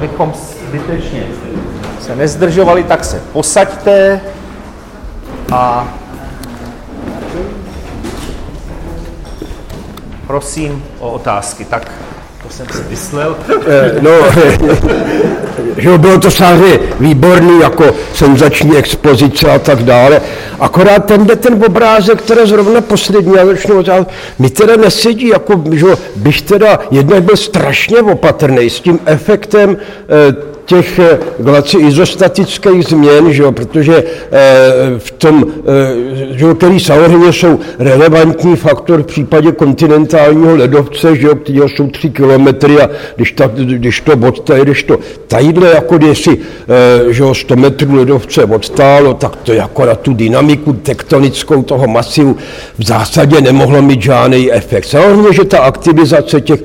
bychom zbytečně se nezdržovali, tak se posaďte a prosím o otázky. Tak jsem si myslel. Eh, no, že bylo to samozřejmě výborný jako senzační expozice a tak dále. Akorát tenhle ten obrázek, který zrovna poslední, já začnu mi teda nesedí, jako, že bych teda jednak byl strašně opatrný s tím efektem eh, těch eh, glaci izostatických změn, že jo, protože eh, v tom, eh, že jo, který samozřejmě jsou relevantní faktor v případě kontinentálního ledovce, že jo, který jsou tři kilometry a když, ta, když to odtaje, když to tadyhle, jako si že jo, 100 metrů ledovce odstálo, tak to jako na tu dynamiku tektonickou toho masivu v zásadě nemohlo mít žádný efekt. Samozřejmě, že ta aktivizace těch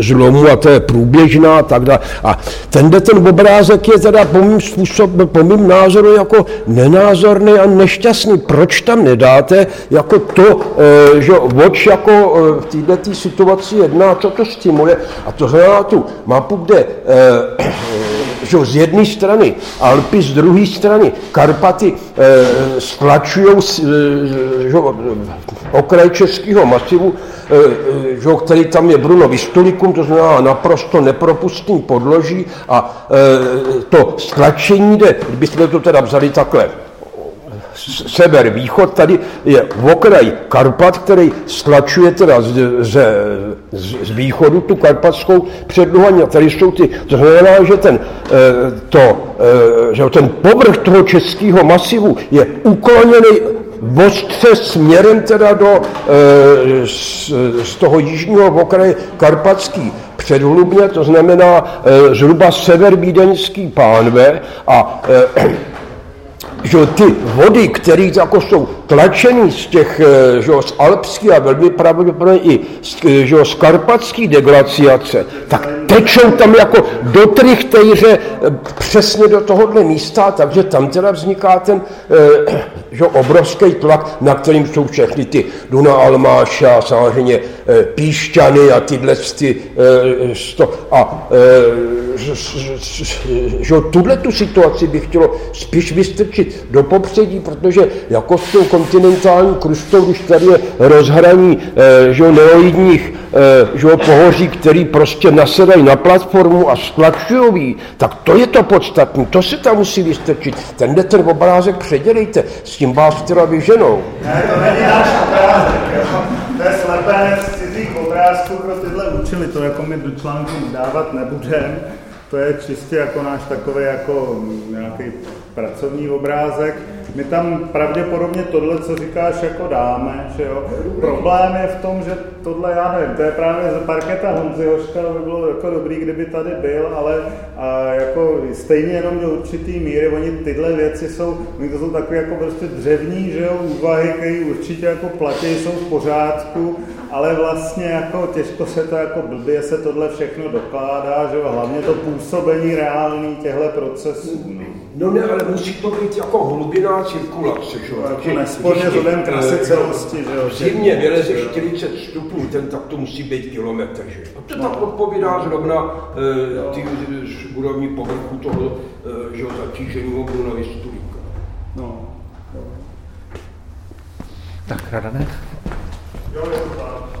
zlomů a to je průběžná a tak dále. A tenhle ten obrázek je teda po mým, způsob, po mým názoru jako nenázorný a nešťastný. Proč tam nedáte jako to, e, že oč jako e, v této situaci jedná, co to stimuluje a to znamená tu mapu, kde e, že z jedné strany Alpy, z druhé strany. Karpaty e, stlačují e, okraj českého masivu, e, že, který tam je Bruno Vistulikum, to znamená naprosto nepropustný podloží a e, to stlačení jde, kdybyste to teda vzali takhle, sever, východ, tady je okraj Karpat, který stlačuje teda z, z, z, východu tu karpatskou předluhu a tady jsou ty, to znamená, že ten, eh, to, eh, že ten povrch toho českého masivu je ukloněný ostře směrem teda do, eh, z, z toho jižního okraje Karpatský předhlubně, to znamená zhruba sever pánve. A že ty vody, které jako jsou tlačený z těch eh, že, z alpský a velmi pravděpodobně i z, eh, že, z karpatský deglaciace, tak tečou tam jako do trichtejře eh, přesně do tohohle místa, takže tam teda vzniká ten že, obrovský tlak, na kterým jsou všechny ty Duna Almáša samozřejmě Píšťany a tyhle ty, sto, a že tuhle tu situaci bych chtělo spíš vystrčit do popředí, protože jako s tou kontinentální krustou, když tady je rozhraní eh, že neoidních eh, že pohoří, který prostě nasedají na platformu a stlačují, tak to je to podstatné, to se tam musí vystrčit. Tenhle ten obrázek předělejte, s tím vás teda vyženou. Ne, to není náš obrázek, jo. to je slepé cizích obrázků pro tyhle účely, to jako my do článku dávat nebudeme. To je čistě jako náš takový jako nějaký pracovní obrázek. My tam pravděpodobně tohle, co říkáš, jako dáme, že jo. Problém je v tom, že tohle, já nevím, to je právě z parketa Honzy Hoška, by bylo jako dobrý, kdyby tady byl, ale a jako stejně jenom do určitý míry, oni tyhle věci jsou, oni to jsou takové jako prostě dřevní, že jo, úvahy, které určitě jako platí, jsou v pořádku, ale vlastně jako těžko se to jako blbě se tohle všechno dokládá, že jo, hlavně to působení reální těchto procesů. No. No ne, ale musí to být jako hlubiná cirkulace, že jo? Jako nesporně vzhledem k celosti, že jo? V zimě vyleze 40 stupňů, ten tak to musí být kilometr, že jo? To tak odpovídá zrovna e, ty úrovni povrchu toho, e, že jo, zatíženého Bruna Stulíka. No. Tak, Radane? Jo, je to tak.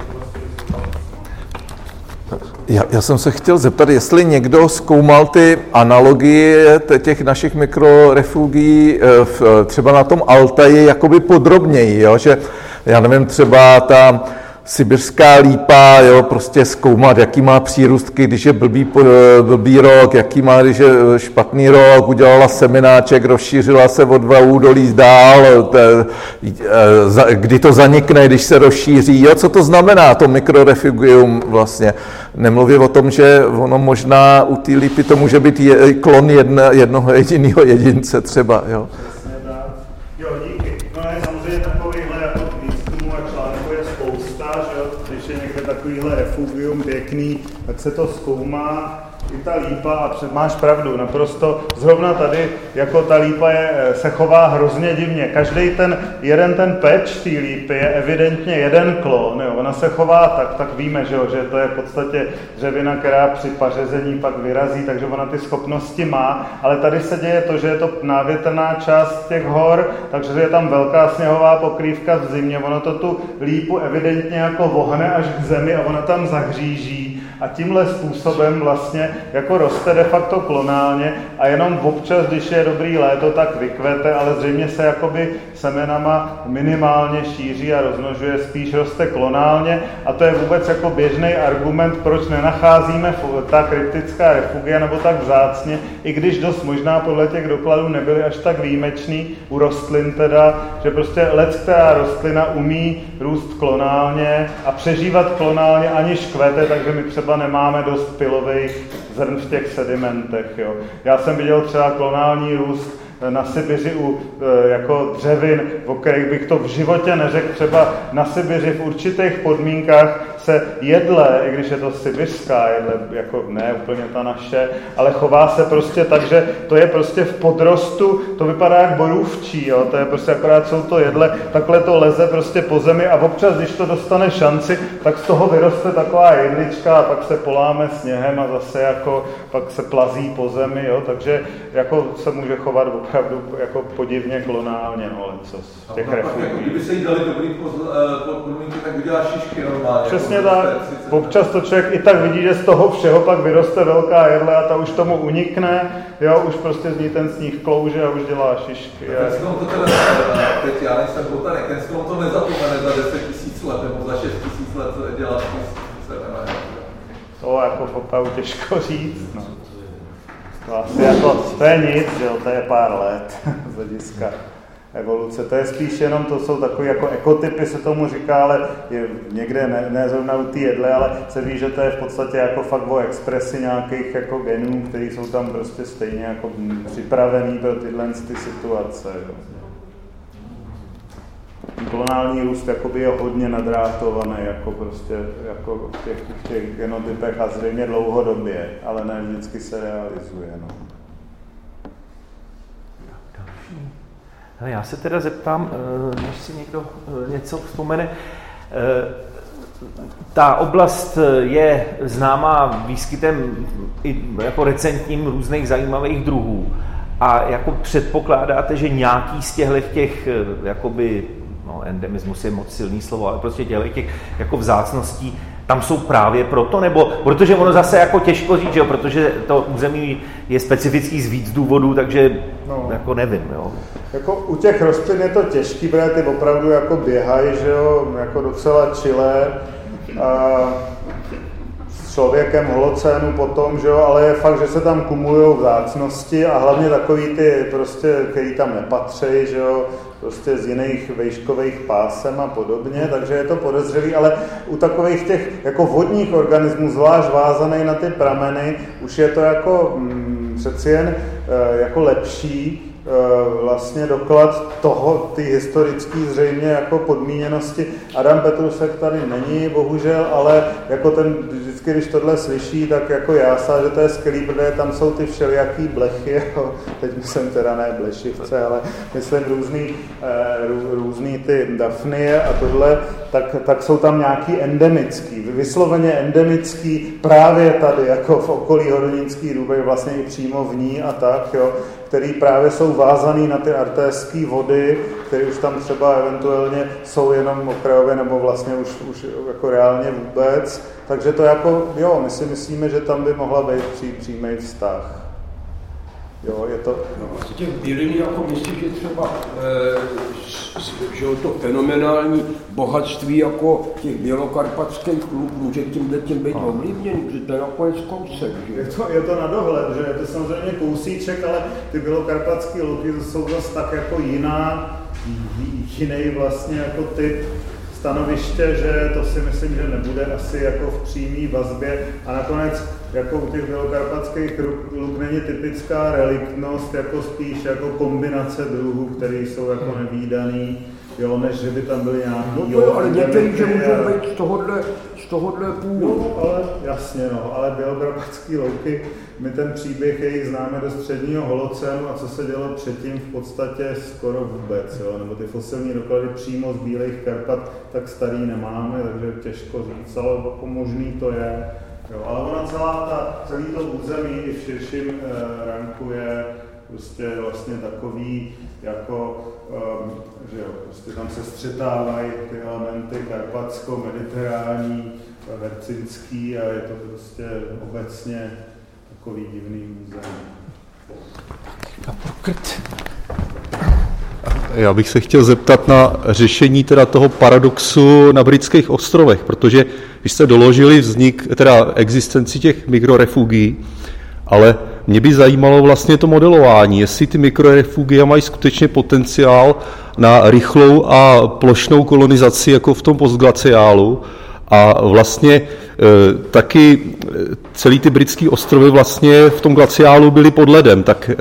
Já, já jsem se chtěl zeptat, jestli někdo zkoumal ty analogie těch našich mikrorefugií eh, třeba na tom Altaji jakoby podrobněji, jo? že já nevím, třeba ta sibirská lípa, jo, prostě zkoumat, jaký má přírůstky, když je blbý, eh, blbý rok, jaký má, když je eh, špatný rok, udělala semináček, rozšířila se o dva údolí dál, te, kdy to zanikne, když se rozšíří, jo, co to znamená, to mikrorefugium vlastně. Nemluvím o tom, že ono možná u té lípy to může být je, klon jedna, jednoho jediného jedince třeba. Jo, díky. No je samozřejmě takovýhle jako výzkumu a článku je spousta, že jo, když je někde takovýhle refugium pěkný, tak se to zkoumá i ta lípa, a před, máš pravdu, naprosto, zrovna tady, jako ta lípa je, eh, se chová hrozně divně. Každý ten, jeden ten peč té lípy je evidentně jeden klon, jo. ona se chová tak, tak víme, že, jo, že to je v podstatě dřevina, která při pařezení pak vyrazí, takže ona ty schopnosti má, ale tady se děje to, že je to návětrná část těch hor, takže je tam velká sněhová pokrývka v zimě, ono to tu lípu evidentně jako vohne až k zemi a ona tam zahříží a tímhle způsobem vlastně jako roste de facto klonálně a jenom občas, když je dobrý léto, tak vykvete, ale zřejmě se jakoby semenama minimálně šíří a rozmnožuje, spíš roste klonálně. A to je vůbec jako běžný argument, proč nenacházíme ta kryptická refugia nebo tak vzácně, i když dost možná podle těch dokladů nebyly až tak výjimečný u rostlin teda, že prostě let, která rostlina umí růst klonálně a přežívat klonálně aniž kvete, takže my třeba nemáme dost pilových zrn v těch sedimentech. Jo. Já jsem viděl třeba klonální růst na Sibiři u e, jako dřevin, o kterých bych to v životě neřekl, třeba na Sibiři v určitých podmínkách se jedle, i když je to sibiřská jedle, jako ne úplně ta naše, ale chová se prostě tak, že to je prostě v podrostu, to vypadá jak borůvčí, jo? to je prostě akorát jsou to jedle, takhle to leze prostě po zemi a občas, když to dostane šanci, tak z toho vyroste taková jedlička a pak se poláme sněhem a zase jako pak se plazí po zemi, jo? takže jako se může chovat opravdu jako podivně klonálně, no, co z těch refugí. Jako kdyby se jí dali dobrý eh, podmínky, tak udělá šišky normálně. Přesně Přesně tak. Občas to člověk i tak vidí, že z toho všeho pak vyroste velká jedle a ta už tomu unikne, jo, už prostě z ní ten sníh klouže a už dělá šišky. Ten strom to teda, teď já nejsem botanik, ten strom to nezapomene za 10 tisíc let nebo za 6 tisíc let dělat to jako opravdu těžko říct. No. To, asi jako, to je nic, jo, to je pár let z hlediska evoluce. To je spíš jenom, to jsou takové jako ekotypy, se tomu říká, ale je někde ne, ne zrovna u té jedle, ale se ví, že to je v podstatě jako fakt o expresi nějakých jako genů, které jsou tam prostě stejně jako připravený pro tyhle ty situace. Jo. Klonální růst jakoby je hodně nadrátovaný jako prostě jako v těch, těch genotypech a zřejmě dlouhodobě, ale ne vždycky se realizuje. No. Já se teda zeptám, eh, než si někdo eh, něco vzpomene, eh, ta oblast je známá výskytem i jako recentním různých zajímavých druhů. A jako předpokládáte, že nějaký z těchto těch, jakoby, no endemismus je moc silný slovo, ale prostě těchto těch jako vzácností tam jsou právě proto, nebo protože ono zase jako těžko říct, že jo, protože to území je specifický z víc důvodů, takže. Jako nevím, jo. Jako u těch rostlin je to těžký, protože ty opravdu jako běhají, že jo, jako docela čilé. A s člověkem holocénu potom, že jo, ale je fakt, že se tam kumulují vzácnosti a hlavně takový ty prostě, který tam nepatří, že jo, prostě z jiných vejškových pásem a podobně, takže je to podezřelý, ale u takových těch jako vodních organismů, zvlášť vázaný na ty prameny, už je to jako mm, přeci jen e, jako lepší, Eh, vlastně doklad toho, ty historické zřejmě jako podmíněnosti. Adam Petrusek tady není, bohužel, ale jako ten vždycky, když tohle slyší, tak jako jása, že to je skvělý, protože tam jsou ty všelijaký blechy, jako, teď myslím teda ne blešivce, ale myslím různý, eh, rů, různý ty dafnie a tohle, tak, tak jsou tam nějaký endemický, vysloveně endemický právě tady, jako v okolí Hodonínský růbej, vlastně i přímo v ní a tak, jo který právě jsou vázaný na ty artéské vody, které už tam třeba eventuálně jsou jenom okrajově nebo vlastně už, už jako reálně vůbec. Takže to jako, jo, my si myslíme, že tam by mohla být pří, přímý vztah. Jo, je to... No, vlastně těch bylin jako myslím, že třeba e, že to fenomenální bohatství jako těch bělokarpatských klub může tímhle tím být ovlivněný, protože to je nakonec kousek. Že? Je, to, je to na dohled, že je to samozřejmě kousíček, ale ty bělokarpatské luky jsou zase tak jako jiná, jiný vlastně jako typ stanoviště, že to si myslím, že nebude asi jako v přímý vazbě a nakonec jako u těch bělokarpatských luk není typická reliktnost, jako spíš jako kombinace druhů, které jsou jako nevýdaný jo, než že by tam byly nějaký... No to jo, ale některý, že můžou být z tohohle, z tohohle půl. No, ale jasně, no, ale bělogramatický louky, my ten příběh jejich známe do středního holocénu a co se dělo předtím v podstatě skoro vůbec, jo, nebo ty fosilní doklady přímo z Bílých Karpat tak starý nemáme, takže těžko říct, ale jako možný to je. Jo, ale ona celá ta, celý to území i v širším eh, ranku je prostě vlastně takový, jako, um, že jo, prostě tam se střetávají ty elementy karpatsko-mediterální, vercinský a je to prostě obecně takový divný muzeum. Já bych se chtěl zeptat na řešení teda toho paradoxu na britských ostrovech, protože vy jste doložili vznik, teda existenci těch mikrorefugií, ale mě by zajímalo vlastně to modelování, jestli ty mikrorefugia mají skutečně potenciál na rychlou a plošnou kolonizaci jako v tom postglaciálu a vlastně e, taky e, celý ty britské ostrovy vlastně v tom glaciálu byly pod ledem, tak e,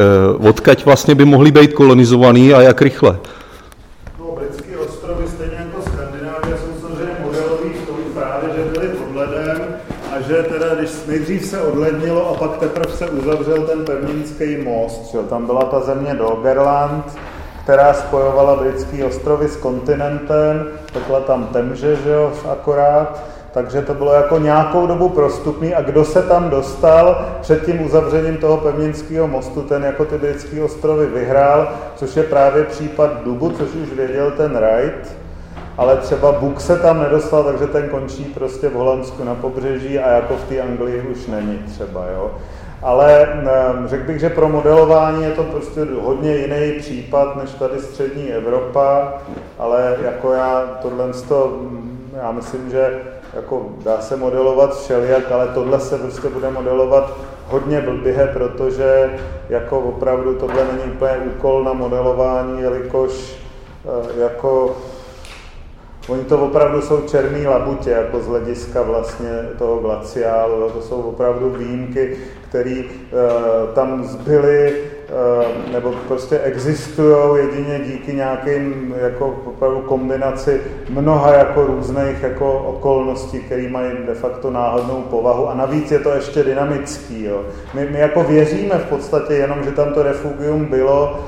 odkaď vlastně by mohly být kolonizovaný a jak rychle? nejdřív se odlednilo a pak teprve se uzavřel ten pevninský most. Že? Tam byla ta země Doggerland, která spojovala britský ostrovy s kontinentem, takhle tam Temže, že jo, akorát, takže to bylo jako nějakou dobu prostupný. A kdo se tam dostal před tím uzavřením toho pevninského mostu, ten jako ty britské ostrovy vyhrál, což je právě případ Dubu, což už věděl ten Wright, ale třeba Buk se tam nedostal, takže ten končí prostě v Holandsku na pobřeží a jako v té Anglii už není třeba, jo. Ale řekl bych, že pro modelování je to prostě hodně jiný případ než tady střední Evropa, ale jako já tohle to, já myslím, že jako dá se modelovat všelijak, ale tohle se prostě bude modelovat hodně blbě, protože jako opravdu tohle není úplně úkol na modelování, jelikož eh, jako Oni to opravdu jsou černý labutě, jako z hlediska vlastně toho glaciálu. To jsou opravdu výjimky, které uh, tam zbyly, uh, nebo prostě existují jedině díky nějakým jako opravdu kombinaci mnoha jako různých jako okolností, které mají de facto náhodnou povahu. A navíc je to ještě dynamický. Jo. My, my jako věříme v podstatě jenom, že tam to refugium bylo,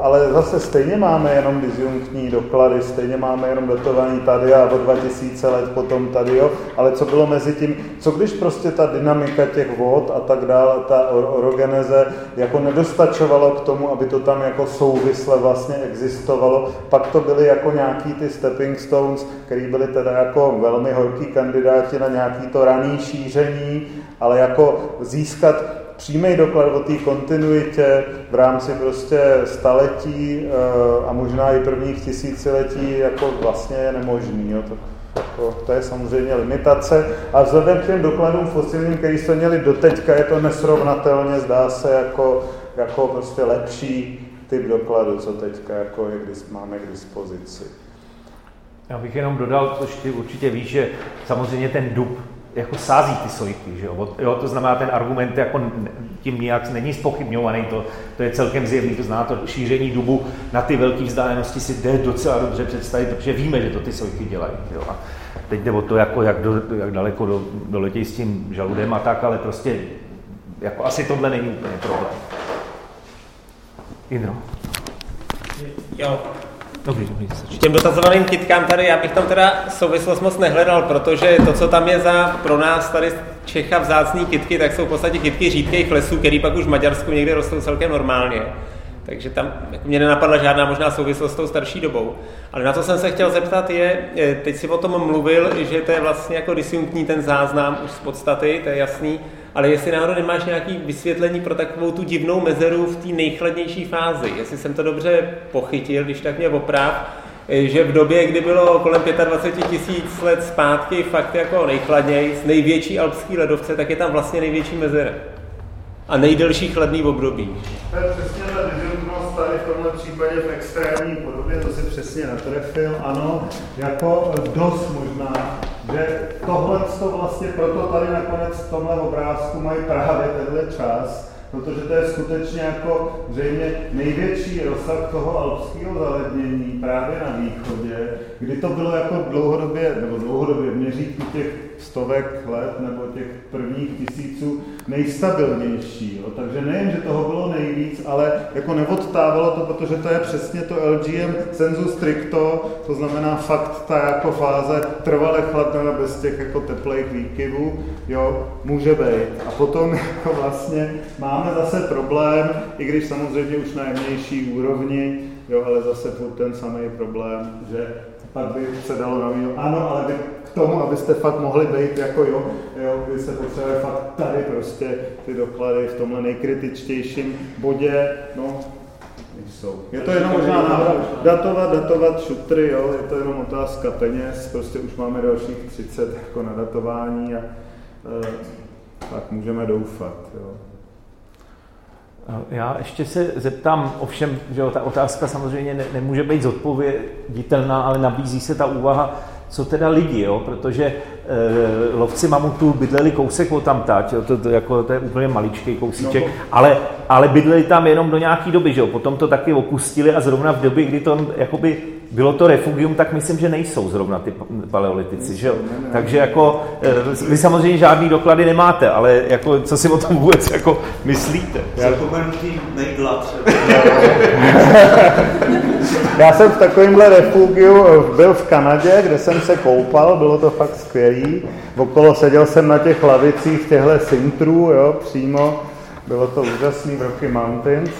ale zase stejně máme jenom disjunktní doklady, stejně máme jenom datovaný tady a o 2000 let potom tady, jo. ale co bylo mezi tím, co když prostě ta dynamika těch vod a tak dále, ta orogeneze jako nedostačovalo k tomu, aby to tam jako souvisle vlastně existovalo, pak to byly jako nějaký ty stepping stones, který byly teda jako velmi horký kandidáti na nějaký to raný šíření, ale jako získat přímý doklad o té kontinuitě v rámci prostě staletí eh, a možná i prvních tisíciletí jako vlastně je nemožný. Jo. To, jako, to je samozřejmě limitace. A vzhledem k těm dokladům fosilním, které jsme měli doteďka, je to nesrovnatelně, zdá se, jako, jako prostě lepší typ dokladu, co teďka jako je, když máme k dispozici. Já bych jenom dodal, což ty určitě víš, že samozřejmě ten dub jako sází ty sojky, že jo? jo? To znamená, ten argument jako tím nijak není spochybňovaný, to, to je celkem zjevný, to znamená, to šíření dubu na ty velké vzdálenosti si jde docela dobře představit, protože víme, že to ty sojky dělají. Jo? A teď jde o to, jako jak, do, jak daleko do, doletějí s tím žaludem a tak, ale prostě jako asi tohle není úplně problém. Indro. Jo, Dobrý, dobrý, Těm dotazovaným kitkám tady, já bych tam teda souvislost moc nehledal, protože to, co tam je za pro nás tady Čecha vzácný kitky, tak jsou v podstatě kitky řídkých lesů, který pak už v Maďarsku někde rostou celkem normálně. Takže tam jako mě nenapadla žádná možná souvislost s tou starší dobou. Ale na co jsem se chtěl zeptat je, teď si o tom mluvil, že to je vlastně jako disjunktní ten záznam už z podstaty, to je jasný, ale jestli náhodou nemáš nějaké vysvětlení pro takovou tu divnou mezeru v té nejchladnější fázi, jestli jsem to dobře pochytil, když tak mě oprav, že v době, kdy bylo kolem 25 tisíc let zpátky fakt jako nejchladněji, největší alpský ledovce, tak je tam vlastně největší mezera. A nejdelší chladný období. To je přesně ta disjunktnost tady v tomhle případě v extrémní podobě, to si přesně natrefil, ano, jako dost možná že tohle to vlastně proto tady nakonec v tomhle obrázku mají právě tenhle čas, protože to je skutečně jako zřejmě největší rozsah toho alpského zalednění právě na východě, kdy to bylo jako dlouhodobě, nebo dlouhodobě měřítku těch stovek let nebo těch prvních tisíců nejstabilnější. Jo. Takže nejen, že toho bylo nejvíc, ale jako neodtávalo to, protože to je přesně to LGM sensu stricto, to znamená fakt ta jako fáze trvale chladná bez těch jako teplých výkyvů, jo, může být. A potom jako vlastně máme zase problém, i když samozřejmě už na jemnější úrovni, jo, ale zase ten samý problém, že pak by se dalo na ano, ale vy tomu, abyste fakt mohli být jako jo, jo vy se potřebuje fakt tady prostě ty doklady v tomhle nejkritičtějším bodě, no, jsou. Je to jenom možná návrat, datovat, datovat šutry, jo, je to jenom otázka peněz, prostě už máme dalších 30 jako na datování a e, tak můžeme doufat. Jo. Já ještě se zeptám, ovšem, že ta otázka samozřejmě ne, nemůže být zodpověditelná, ale nabízí se ta úvaha, co teda lidi, jo? protože e, lovci mamutů bydleli kousek od tam tať, to, to, jako, to je úplně maličký kousíček, no, ale, ale bydleli tam jenom do nějaké doby, že jo? potom to taky opustili a zrovna v době, kdy to jakoby bylo to refugium, tak myslím, že nejsou zrovna ty paleolitici, že jo? Takže jako, eh, vy samozřejmě žádný doklady nemáte, ale jako, co si o tom vůbec jako myslíte? Zapomenutý nejdla Já jsem v takovémhle refugiu eh, byl v Kanadě, kde jsem se koupal, bylo to fakt skvělý. Okolo seděl jsem na těch lavicích těchto sintrů, jo, přímo. Bylo to úžasný v Rocky Mountains.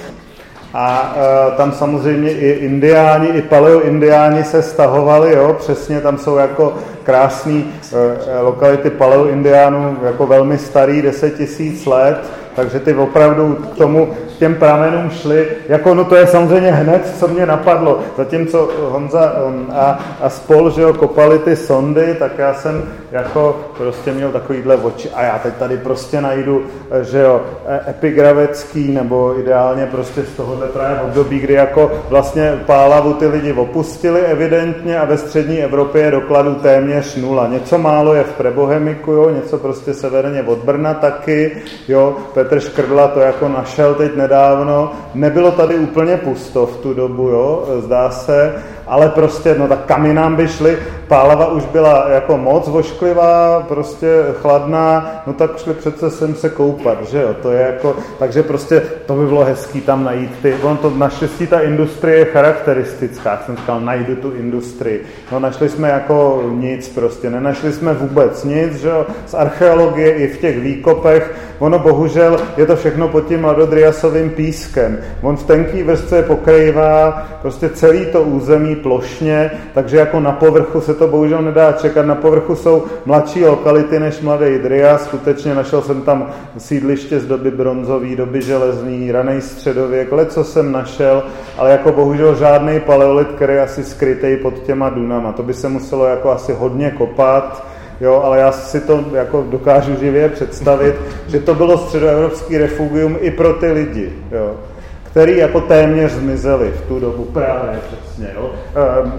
A e, tam samozřejmě i indiáni, i paleoindiáni se stahovali, jo, přesně tam jsou jako krásné e, lokality paleoindiánů, jako velmi starý, 10 tisíc let, takže ty opravdu k tomu těm pramenům šli, jako no to je samozřejmě hned, co mě napadlo, zatímco Honza um, a, a spol, že jo, kopali ty sondy, tak já jsem jako prostě měl takovýhle oči a já teď tady prostě najdu, že jo, e, epigravecký nebo ideálně prostě z tohohle právě období, kdy jako vlastně Pálavu ty lidi opustili evidentně a ve střední Evropě je dokladů téměř nula. Něco málo je v Prebohemiku, jo, něco prostě severně od Brna taky, jo, Petr Škrdla to jako našel teď nedávno. Nebylo tady úplně pusto v tu dobu, jo, zdá se, ale prostě, no tak kam nám by šli, Pálava už byla jako moc vošklivá, prostě chladná, no tak šli přece sem se koupat, že jo, to je jako, takže prostě to by bylo hezký tam najít ty, ono to naštěstí ta industrie je charakteristická, jsem říkal, najdu tu industrii, no našli jsme jako nic prostě, nenašli jsme vůbec nic, že jo, z archeologie i v těch výkopech, ono bohužel je to všechno pod tím mladodriasovým pískem, on v tenký vrstce pokrývá prostě celý to území plošně, takže jako na povrchu se to bohužel nedá čekat. Na povrchu jsou mladší lokality než Mladý Dria. Skutečně našel jsem tam sídliště z doby bronzové, doby železný, raný středověk, co jsem našel, ale jako bohužel žádný paleolit, který je asi skrytý pod těma dunama. To by se muselo jako asi hodně kopat, jo, ale já si to jako dokážu živě představit, že to bylo středoevropský refugium i pro ty lidi. Jo který jako téměř zmizely v tu dobu právě přesně. Jo?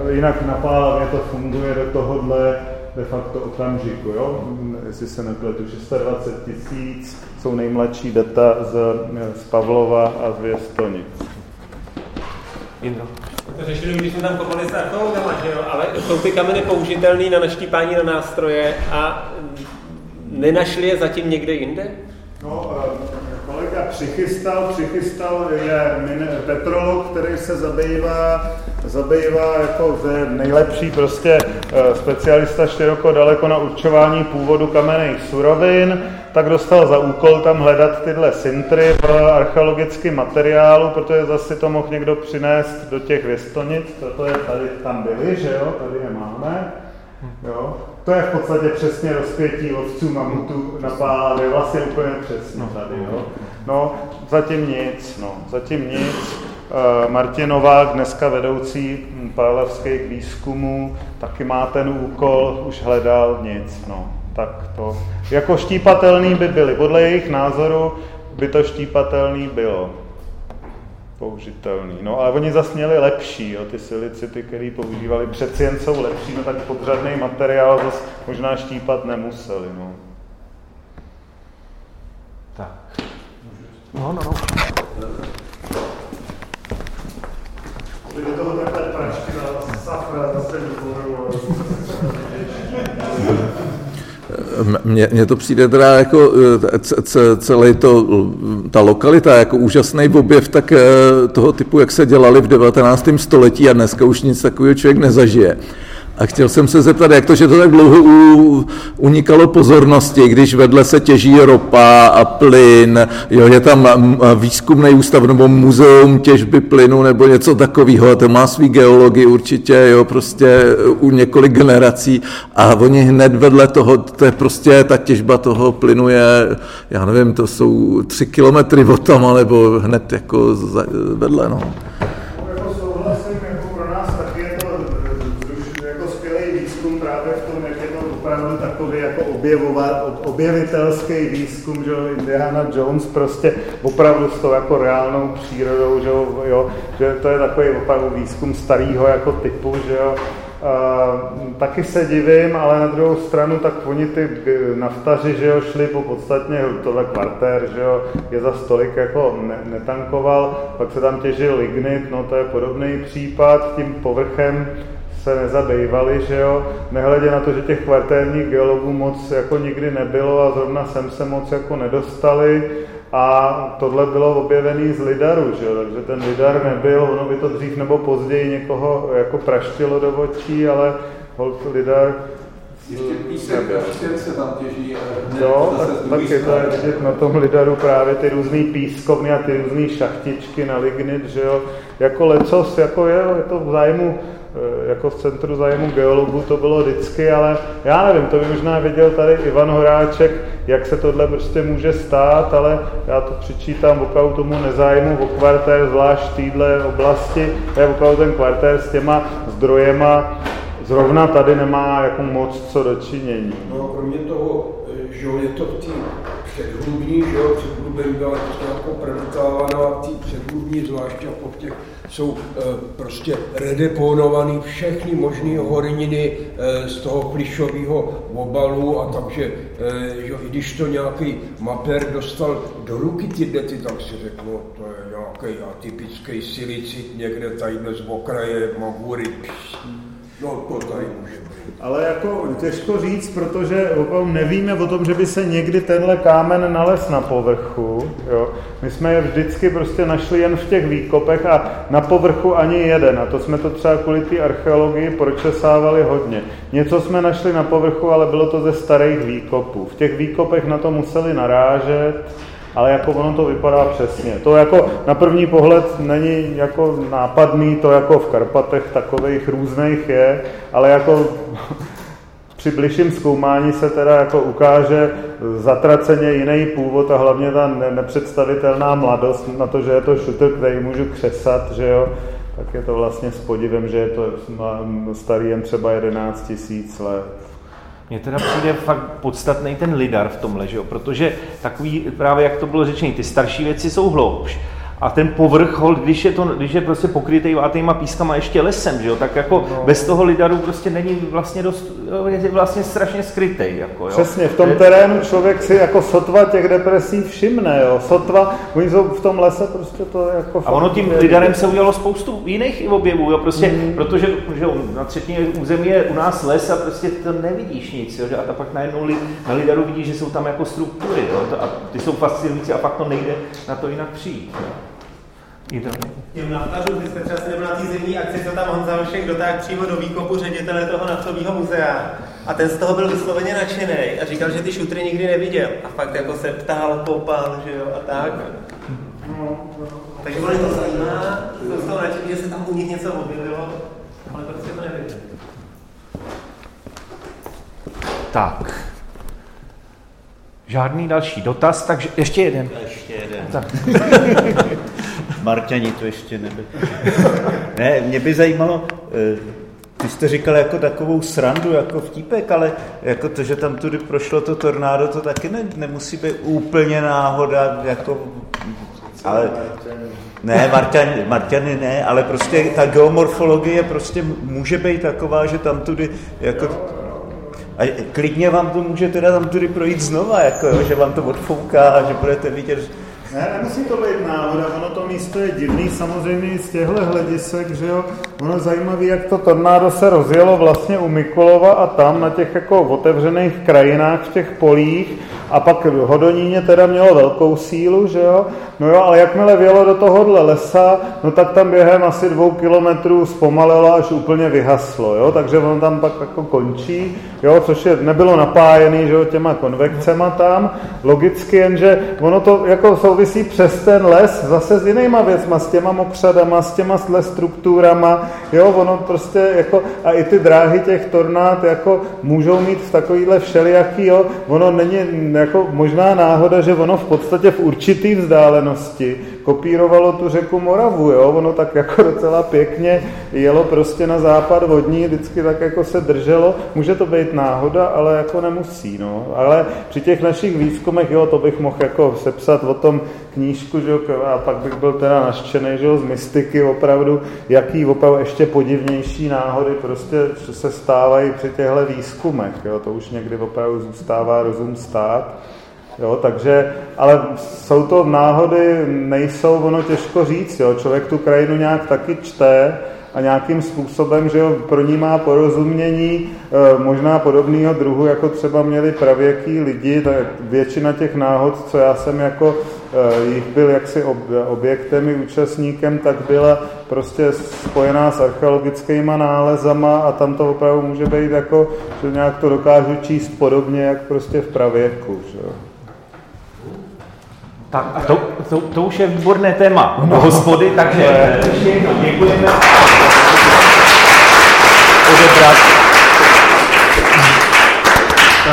E, jinak na Pálavě to funguje do tohohle de facto okamžiku, jo? jestli se nepletu, 26 tisíc jsou nejmladší data z, z Pavlova a z Věstonic. To řešili, když jsme tam kopali s archeologama, že jo? ale jsou ty kameny použitelné na naštípání na nástroje a nenašli je zatím někde jinde? Přichystal, přichystal je petrolog, který se zabývá, zabývá jako nejlepší prostě eh, specialista široko daleko na určování původu kamenných surovin, tak dostal za úkol tam hledat tyhle sintry v archeologickém materiálu, protože zase to mohl někdo přinést do těch věstonic, to je tady tam byly, že jo, tady je máme, jo. To je v podstatě přesně rozpětí lovců mamutu na pálavě, vlastně úplně přesně no. tady, jo. No, zatím nic, no, zatím nic. Eh, Martin Novák, dneska vedoucí pálavských výzkumů, taky má ten úkol, už hledal nic, no. Tak to, jako štípatelný by byly, podle jejich názoru by to štípatelný bylo použitelný. No ale oni zase měli lepší, jo, ty silicity, které používali, přeci jen jsou lepší, no tak podřadný materiál zase možná štípat nemuseli. No. Tak. No, no, no. Do toho takhle prašky na safra zase Mně, mně to přijde teda jako c- celý to, ta lokalita, jako úžasný objev tak eh, toho typu, jak se dělali v 19. století a dneska už nic takového člověk nezažije. A chtěl jsem se zeptat, jak to, že to tak dlouho u, unikalo pozornosti, když vedle se těží ropa a plyn, jo, je tam výzkumný ústav nebo muzeum těžby plynu nebo něco takového, to má svý geologii určitě, jo, prostě u několik generací. A oni hned vedle toho, to je prostě ta těžba toho plynu je, já nevím, to jsou tři kilometry od tam, nebo hned jako za, vedle, no. Jako souhlasím, jako pro nás taky je to zruš- jako skvělý výzkum právě v tom, jak je to opravdu takový jako objevovat, objevitelský výzkum, že Indiana Jones prostě opravdu s tou jako reálnou přírodou, že jo, že to je takový opravdu výzkum starého jako typu, že jo, Uh, taky se divím, ale na druhou stranu, tak oni ty g- naftaři, že jo, šli po podstatně tohle kvartér, že jo, je za stolik jako ne, netankoval, pak se tam těžil lignit, no to je podobný případ, tím povrchem se nezabývali, že jo, nehledě na to, že těch kvartérních geologů moc jako nikdy nebylo a zrovna sem se moc jako nedostali, a tohle bylo objevený z lidaru, že jo? takže ten lidar nebyl, ono by to dřív nebo později někoho jako praštilo do očí, ale hold lidar Ještě písek se tam těží. Jo, tak, tak je to vidět na tom lidaru právě ty různé pískovny a ty různé šachtičky na lignit, že jo, jako lecos, jako je, je to v zájmu, jako v centru zájmu geologů to bylo vždycky, ale já nevím, to by možná viděl tady Ivan Horáček, jak se tohle prostě může stát, ale já to přičítám opravdu tomu nezájmu o kvartér, zvlášť v téhle oblasti, je opravdu ten kvartér s těma zdrojema, zrovna tady nemá jako moc co dočinění. No, kromě toho, eh, že je to v té předhlubní, že jo, předhlubení byla jako predikávána v té předhlubní, zvláště pod těch jsou e, prostě redeponované všechny možné horniny e, z toho plišového obalu a takže, e, že i když to nějaký mapér dostal do ruky ty, tak si řekl, no, to je nějaký atypický silicit někde tady z okraje Magury. No, to tady může. Ale jako těžko říct, protože opravdu nevíme o tom, že by se někdy tenhle kámen nalez na povrchu. Jo. My jsme je vždycky prostě našli jen v těch výkopech a na povrchu ani jeden. A to jsme to třeba kvůli té archeologii pročesávali hodně. Něco jsme našli na povrchu, ale bylo to ze starých výkopů. V těch výkopech na to museli narážet, ale jako ono to vypadá přesně. To jako na první pohled není jako nápadný, to jako v Karpatech takových různých je, ale jako při bližším zkoumání se teda jako ukáže zatraceně jiný původ a hlavně ta ne- nepředstavitelná mladost na to, že je to šutr, který můžu křesat, že jo, tak je to vlastně s podivem, že je to starý jen třeba 11 tisíc let. Mně teda přijde fakt podstatný ten lidar v tomhle, že jo? protože takový, právě jak to bylo řečeno, ty starší věci jsou hloubš. A ten povrch, hold, když je, to, když je prostě pokrytý vátejma pískama ještě lesem, že jo, tak jako no. bez toho lidaru prostě není vlastně dost, je vlastně strašně skrytý. Jako, jo. Přesně, v tom terénu člověk si jako sotva těch depresí všimne, jo. Sotva, oni jsou v tom lese prostě to jako... A ono tím lidarem se udělalo spoustu jiných i objevů, jo, prostě, mm. protože že jo, na třetině území je u nás les a prostě to nevidíš nic, jo, že? a pak najednou li, na lidaru vidíš, že jsou tam jako struktury, jo, to, a ty jsou fascinující a pak to nejde na to jinak přijít. Jo. Těm naftařům, vy jste třeba si nebyl na té zimní akci, co tam Honza Hošek dotáhl přímo do výkopu ředitele toho naftového muzea. A ten z toho byl vysloveně nadšený a říkal, že ty šutry nikdy neviděl. A fakt jako se ptal, kopal, že jo, a tak. Takže ono to zajímá, to z toho nadšení, že se tam u nich něco objevilo, ale prostě to neviděl. Tak. Žádný další dotaz, takže ještě jeden. Ještě jeden. Tak. Marťani to ještě nebyl. ne, mě by zajímalo, eh, ty jste říkal jako takovou srandu, jako vtípek, ale jako to, že tam tudy prošlo to tornádo, to taky ne, nemusí být úplně náhoda, jako, ale, ne, Marťani, Marťany ne, ale prostě ta geomorfologie prostě může být taková, že tam tudy jako a klidně vám to může teda tam tudy projít znova, jako že vám to odfouká a že budete vidět Ne, nemusí to být náhoda, ono to místo je divný, samozřejmě z těchto hledisek, že jo, ono zajímavé, jak to tornádo se rozjelo vlastně u Mikulova a tam na těch jako otevřených krajinách v těch polích. A pak Hodoníně teda mělo velkou sílu, že jo, no jo, ale jakmile vělo do tohohle lesa, no tak tam během asi dvou kilometrů zpomalilo, až úplně vyhaslo, jo, takže on tam pak jako končí, jo, což je, nebylo napájený, že jo, těma konvekcema tam, logicky, jenže ono to jako souvisí přes ten les zase s jinýma věcma, s těma mokřadama, s těma les strukturama, jo, ono prostě jako, a i ty dráhy těch tornád jako můžou mít v takovýhle všelijaký, jo, ono není jako možná náhoda, že ono v podstatě v určitý vzdálenosti kopírovalo tu řeku Moravu, jo? ono tak jako docela pěkně jelo prostě na západ vodní, vždycky tak jako se drželo, může to být náhoda, ale jako nemusí, no. Ale při těch našich výzkumech, jo, to bych mohl jako sepsat o tom knížku, že jo, a pak bych byl teda naštěný, že jo, z mystiky opravdu, jaký opravdu ještě podivnější náhody prostě se stávají při těchto výzkumech, jo, to už někdy opravdu zůstává rozum stát. Jo, takže, ale jsou to náhody, nejsou, ono těžko říct, jo. člověk tu krajinu nějak taky čte a nějakým způsobem, že jo, pro ní má porozumění e, možná podobného druhu, jako třeba měli pravěký lidi, tak většina těch náhod, co já jsem jako e, jich byl jaksi ob, objektem i účastníkem, tak byla prostě spojená s archeologickými nálezama a tam to opravdu může být jako, že nějak to dokážu číst podobně, jak prostě v pravěku. Že jo. Tak to, to, to už je výborné téma do hospody, takže děkujeme. Odebrat